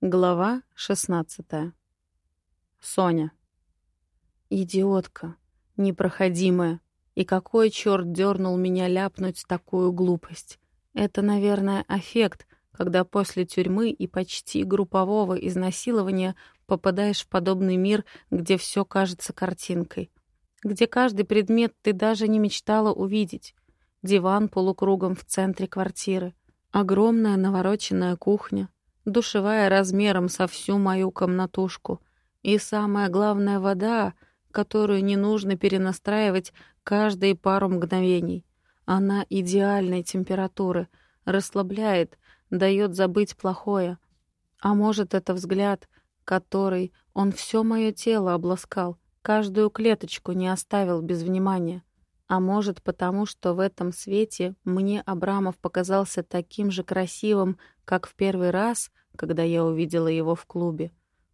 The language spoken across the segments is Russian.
Глава 16. Соня. Идиотка, непроходимая. И какой черт дернул меня ляпнуть такую глупость? Это, наверное, аффект, когда после тюрьмы и почти группового изнасилования попадаешь в подобный мир, где все кажется картинкой. Где каждый предмет ты даже не мечтала увидеть. Диван полукругом в центре квартиры. Огромная навороченная кухня — душевая размером со всю мою комнатушку. И самое главное — вода, которую не нужно перенастраивать каждые пару мгновений. Она идеальной температуры, расслабляет, дает забыть плохое. А может, это взгляд, который он все мое тело обласкал, каждую клеточку не оставил без внимания. А может, потому что в этом свете мне Абрамов показался таким же красивым, как в первый раз, когда я увидела его в клубе.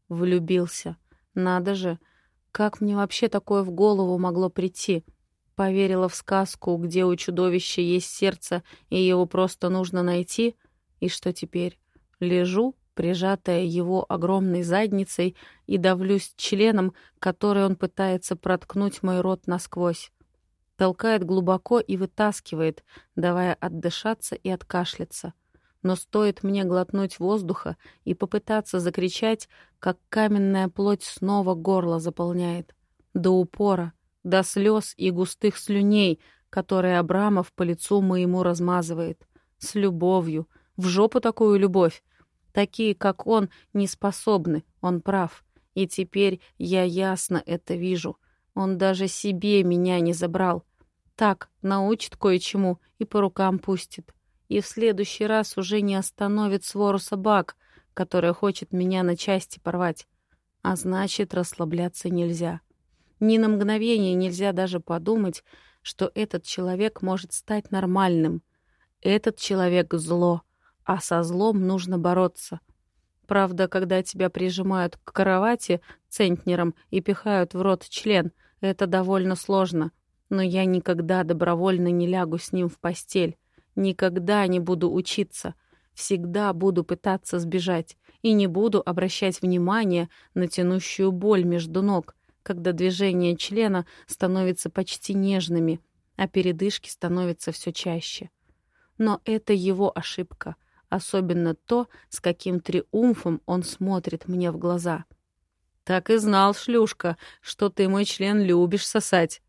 Влюбился. Надо же, как мне вообще такое в голову могло прийти? Поверила в сказку, где у чудовища есть сердце, и его просто нужно найти? И что теперь? Лежу, прижатая его огромной задницей, и давлюсь членом, который он пытается проткнуть мой рот насквозь толкает глубоко и вытаскивает, давая отдышаться и откашляться. Но стоит мне глотнуть воздуха и попытаться закричать, как каменная плоть снова горло заполняет. До упора, до слез и густых слюней, которые Абрамов по лицу моему размазывает. С любовью. В жопу такую любовь. Такие, как он, не способны, он прав. И теперь я ясно это вижу — он даже себе меня не забрал. Так, научит кое-чему и по рукам пустит. И в следующий раз уже не остановит свору собак, которая хочет меня на части порвать. А значит, расслабляться нельзя. Ни на мгновение нельзя даже подумать, что этот человек может стать нормальным. Этот человек — зло, а со злом нужно бороться — Правда, когда тебя прижимают к кровати центнером и пихают в рот член, это довольно сложно. Но я никогда добровольно не лягу с ним в постель. Никогда не буду учиться. Всегда буду пытаться сбежать. И не буду обращать внимание на тянущую боль между ног, когда движения члена становятся почти нежными, а передышки становятся все чаще. Но это его ошибка — особенно то, с каким триумфом он смотрит мне в глаза. «Так и знал, шлюшка, что ты мой член любишь сосать».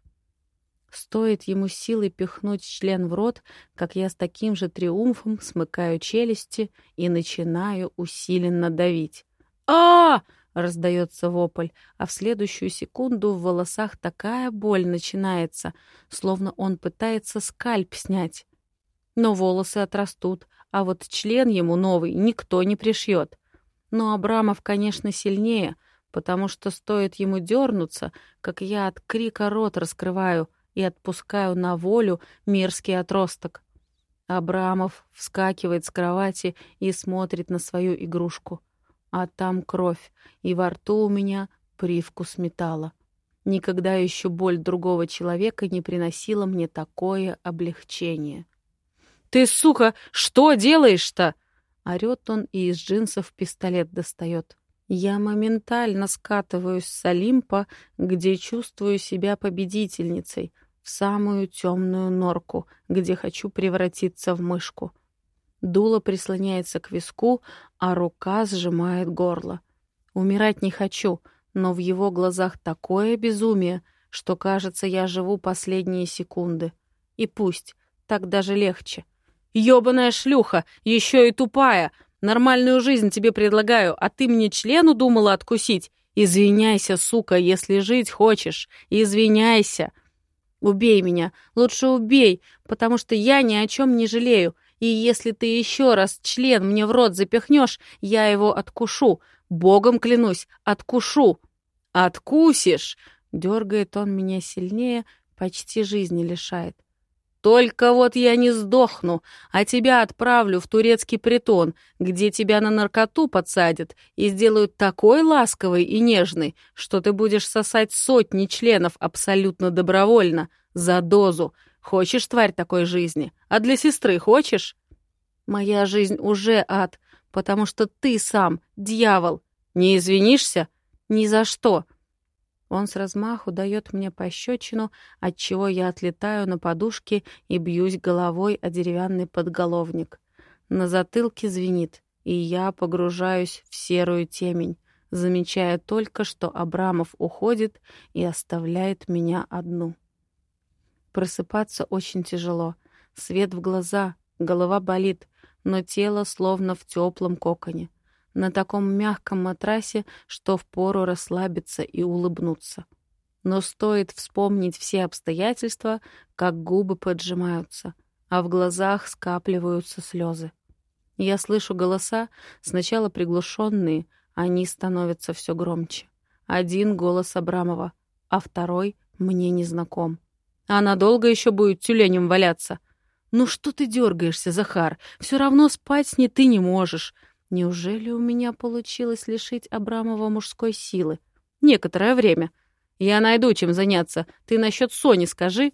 Стоит ему силой пихнуть член в рот, как я с таким же триумфом смыкаю челюсти и начинаю усиленно давить. а, раздается вопль, а в следующую секунду в волосах такая боль начинается, словно он пытается скальп снять. Но волосы отрастут, а вот член ему новый никто не пришьет. Но Абрамов, конечно, сильнее, потому что стоит ему дернуться, как я от крика рот раскрываю и отпускаю на волю мерзкий отросток. Абрамов вскакивает с кровати и смотрит на свою игрушку. А там кровь, и во рту у меня привкус металла. Никогда еще боль другого человека не приносила мне такое облегчение. «Ты, сука, что делаешь-то?» Орёт он и из джинсов пистолет достает. Я моментально скатываюсь с Олимпа, где чувствую себя победительницей, в самую темную норку, где хочу превратиться в мышку. Дуло прислоняется к виску, а рука сжимает горло. Умирать не хочу, но в его глазах такое безумие, что, кажется, я живу последние секунды. И пусть, так даже легче — Ёбаная шлюха, еще и тупая. Нормальную жизнь тебе предлагаю, а ты мне члену думала откусить? Извиняйся, сука, если жить хочешь. Извиняйся. Убей меня, лучше убей, потому что я ни о чем не жалею. И если ты еще раз член мне в рот запихнешь, я его откушу. Богом клянусь, откушу. Откусишь? Дергает он меня сильнее, почти жизни лишает. Только вот я не сдохну, а тебя отправлю в турецкий притон, где тебя на наркоту подсадят и сделают такой ласковый и нежный, что ты будешь сосать сотни членов абсолютно добровольно, за дозу. Хочешь, тварь, такой жизни? А для сестры хочешь? Моя жизнь уже ад, потому что ты сам, дьявол. Не извинишься? Ни за что. Он с размаху дает мне пощечину, отчего я отлетаю на подушке и бьюсь головой о деревянный подголовник. На затылке звенит, и я погружаюсь в серую темень, замечая только, что Абрамов уходит и оставляет меня одну. Просыпаться очень тяжело. Свет в глаза, голова болит, но тело словно в теплом коконе на таком мягком матрасе, что впору расслабиться и улыбнуться. Но стоит вспомнить все обстоятельства, как губы поджимаются, а в глазах скапливаются слезы. Я слышу голоса, сначала приглушенные, они становятся все громче. Один голос Абрамова, а второй мне незнаком. Она долго еще будет тюленем валяться. «Ну что ты дергаешься, Захар? Все равно спать с ней ты не можешь. Неужели у меня получилось лишить Абрамова мужской силы? Некоторое время. Я найду чем заняться. Ты насчет Сони скажи.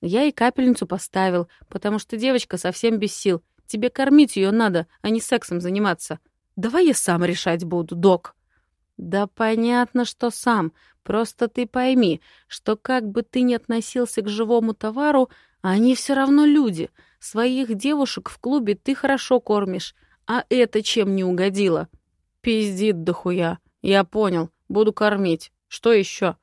Я и капельницу поставил, потому что девочка совсем без сил. Тебе кормить ее надо, а не сексом заниматься. Давай я сам решать буду, док. Да понятно, что сам. Просто ты пойми, что как бы ты ни относился к живому товару, они все равно люди. Своих девушек в клубе ты хорошо кормишь, а это чем не угодило? Пиздит дохуя. Я понял. Буду кормить. Что еще?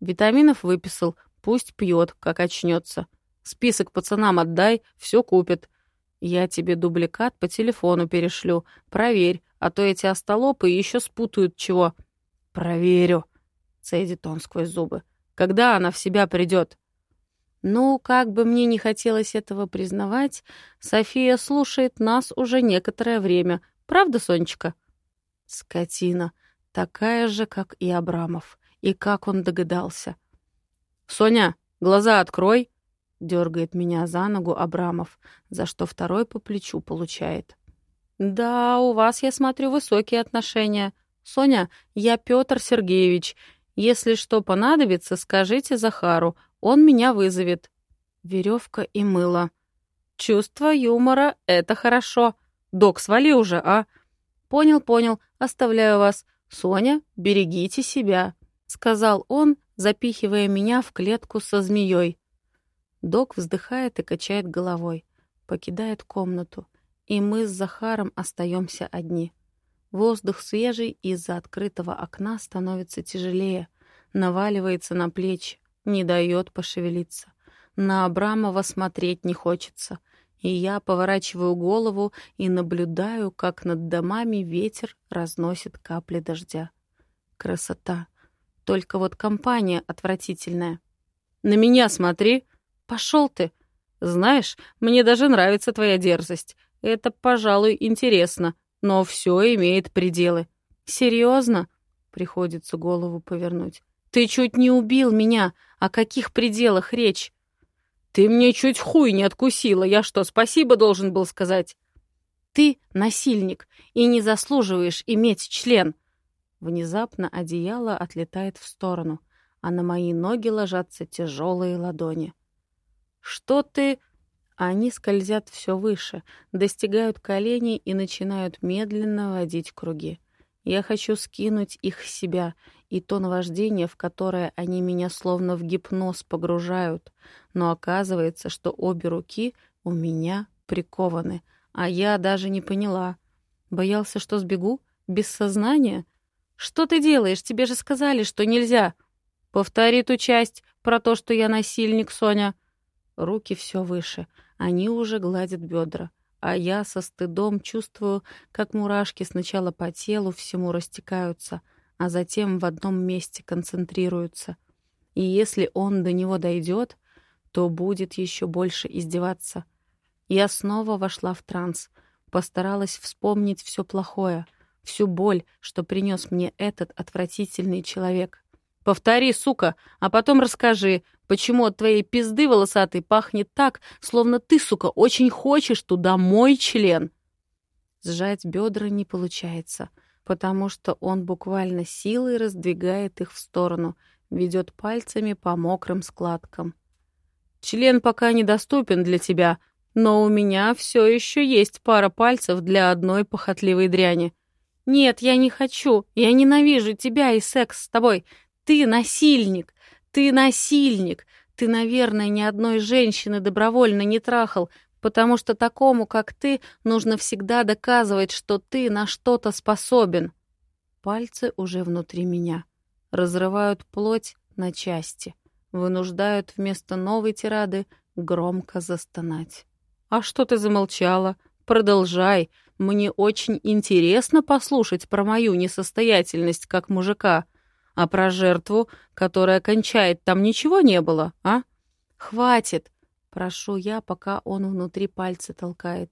Витаминов выписал. Пусть пьет, как очнется. Список пацанам отдай, все купит. Я тебе дубликат по телефону перешлю. Проверь, а то эти остолопы еще спутают чего. Проверю, цедит он сквозь зубы. Когда она в себя придет? Ну, как бы мне не хотелось этого признавать, София слушает нас уже некоторое время. Правда, Сонечка? Скотина. Такая же, как и Абрамов. И как он догадался. «Соня, глаза открой!» — дергает меня за ногу Абрамов, за что второй по плечу получает. «Да, у вас, я смотрю, высокие отношения. Соня, я Петр Сергеевич. Если что понадобится, скажите Захару. Он меня вызовет. Веревка и мыло. Чувство юмора — это хорошо. Док, свали уже, а? Понял, понял. Оставляю вас. Соня, берегите себя, — сказал он, запихивая меня в клетку со змеей. Док вздыхает и качает головой, покидает комнату, и мы с Захаром остаемся одни. Воздух свежий из-за открытого окна становится тяжелее, наваливается на плечи не дает пошевелиться. На Абрамова смотреть не хочется, и я поворачиваю голову и наблюдаю, как над домами ветер разносит капли дождя. Красота. Только вот компания отвратительная. «На меня смотри!» «Пошел ты!» «Знаешь, мне даже нравится твоя дерзость. Это, пожалуй, интересно, но все имеет пределы». «Серьезно?» Приходится голову повернуть. «Ты чуть не убил меня. О каких пределах речь?» «Ты мне чуть хуй не откусила. Я что, спасибо должен был сказать?» «Ты насильник и не заслуживаешь иметь член». Внезапно одеяло отлетает в сторону, а на мои ноги ложатся тяжелые ладони. «Что ты...» Они скользят все выше, достигают коленей и начинают медленно водить круги. Я хочу скинуть их с себя и то наваждение, в которое они меня словно в гипноз погружают. Но оказывается, что обе руки у меня прикованы, а я даже не поняла. Боялся, что сбегу? Без сознания? Что ты делаешь? Тебе же сказали, что нельзя. Повтори ту часть про то, что я насильник, Соня. Руки все выше. Они уже гладят бедра а я со стыдом чувствую, как мурашки сначала по телу всему растекаются, а затем в одном месте концентрируются. И если он до него дойдет, то будет еще больше издеваться. Я снова вошла в транс, постаралась вспомнить все плохое, всю боль, что принес мне этот отвратительный человек. Повтори, сука, а потом расскажи, почему от твоей пизды волосатой пахнет так, словно ты, сука, очень хочешь туда мой член. Сжать бедра не получается, потому что он буквально силой раздвигает их в сторону, ведет пальцами по мокрым складкам. Член пока недоступен для тебя, но у меня все еще есть пара пальцев для одной похотливой дряни. Нет, я не хочу. Я ненавижу тебя и секс с тобой. Ты насильник. Ты насильник. Ты, наверное, ни одной женщины добровольно не трахал, потому что такому, как ты, нужно всегда доказывать, что ты на что-то способен. Пальцы уже внутри меня. Разрывают плоть на части. Вынуждают вместо новой тирады громко застонать. «А что ты замолчала? Продолжай. Мне очень интересно послушать про мою несостоятельность как мужика. А про жертву, которая кончает, там ничего не было, а? Хватит!» Прошу я, пока он внутри пальцы толкает.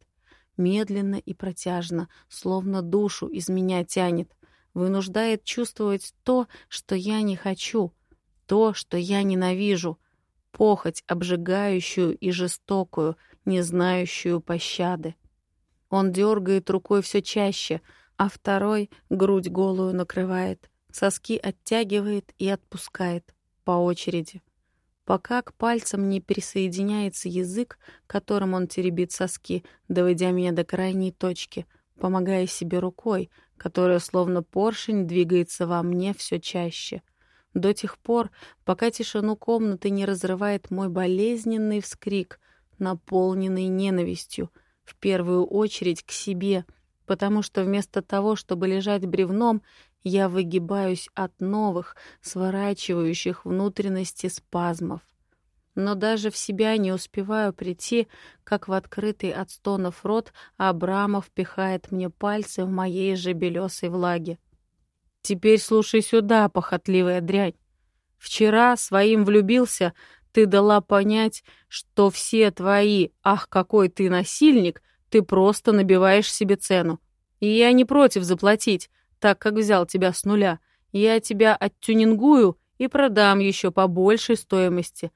Медленно и протяжно, словно душу из меня тянет. Вынуждает чувствовать то, что я не хочу, то, что я ненавижу. Похоть, обжигающую и жестокую — не знающую пощады. Он дергает рукой все чаще, а второй грудь голую накрывает, соски оттягивает и отпускает по очереди. Пока к пальцам не присоединяется язык, которым он теребит соски, доводя меня до крайней точки, помогая себе рукой, которая словно поршень двигается во мне все чаще. До тех пор, пока тишину комнаты не разрывает мой болезненный вскрик, наполненный ненавистью, в первую очередь к себе, потому что вместо того, чтобы лежать бревном, я выгибаюсь от новых, сворачивающих внутренности спазмов. Но даже в себя не успеваю прийти, как в открытый от стонов рот Абрамов пихает мне пальцы в моей же белесой влаге. «Теперь слушай сюда, похотливая дрянь. Вчера своим влюбился, ты дала понять, что все твои «ах, какой ты насильник» ты просто набиваешь себе цену. И я не против заплатить, так как взял тебя с нуля. Я тебя оттюнингую и продам еще по большей стоимости.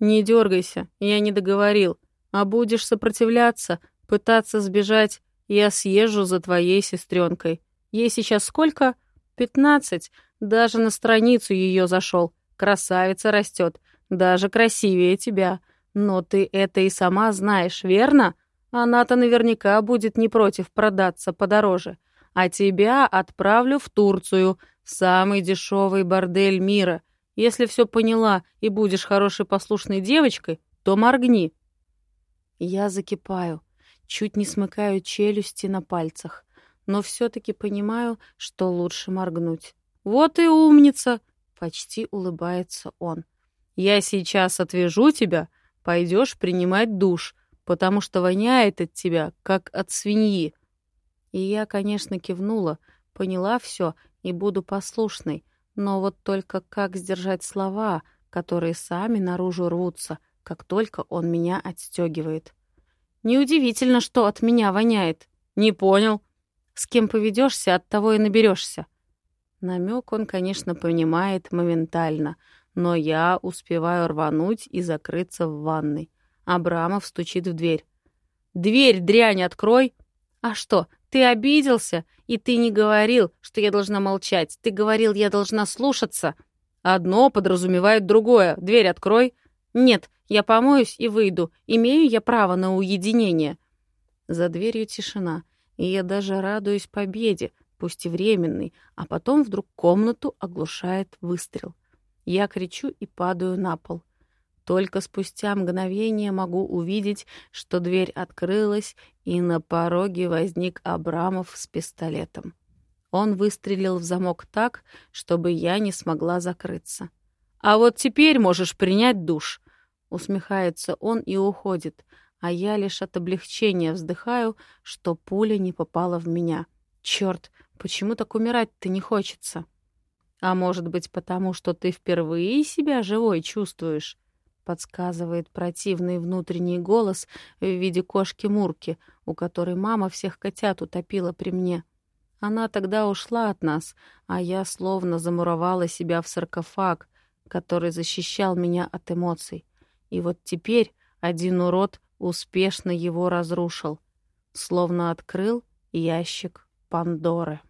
Не дергайся, я не договорил. А будешь сопротивляться, пытаться сбежать, я съезжу за твоей сестренкой. Ей сейчас сколько? Пятнадцать. Даже на страницу ее зашел. Красавица растет. Даже красивее тебя. Но ты это и сама знаешь, верно? Она-то наверняка будет не против продаться подороже. А тебя отправлю в Турцию, в самый дешевый бордель мира. Если все поняла и будешь хорошей послушной девочкой, то моргни. Я закипаю, чуть не смыкаю челюсти на пальцах, но все-таки понимаю, что лучше моргнуть. «Вот и умница!» — почти улыбается он. Я сейчас отвяжу тебя, пойдешь принимать душ, потому что воняет от тебя, как от свиньи». И я, конечно, кивнула, поняла все и буду послушной, но вот только как сдержать слова, которые сами наружу рвутся, как только он меня отстегивает. Неудивительно, что от меня воняет. Не понял. С кем поведешься, от того и наберешься. Намек он, конечно, понимает моментально — но я успеваю рвануть и закрыться в ванной. Абрамов стучит в дверь. «Дверь, дрянь, открой!» «А что, ты обиделся? И ты не говорил, что я должна молчать. Ты говорил, я должна слушаться». «Одно подразумевает другое. Дверь открой». «Нет, я помоюсь и выйду. Имею я право на уединение». За дверью тишина, и я даже радуюсь победе, пусть и временной, а потом вдруг комнату оглушает выстрел. Я кричу и падаю на пол. Только спустя мгновение могу увидеть, что дверь открылась, и на пороге возник Абрамов с пистолетом. Он выстрелил в замок так, чтобы я не смогла закрыться. «А вот теперь можешь принять душ», — усмехается он и уходит, а я лишь от облегчения вздыхаю, что пуля не попала в меня. Черт, почему так умирать-то не хочется?» А может быть, потому что ты впервые себя живой чувствуешь? Подсказывает противный внутренний голос в виде кошки-мурки, у которой мама всех котят утопила при мне. Она тогда ушла от нас, а я словно замуровала себя в саркофаг, который защищал меня от эмоций. И вот теперь один урод успешно его разрушил, словно открыл ящик Пандоры.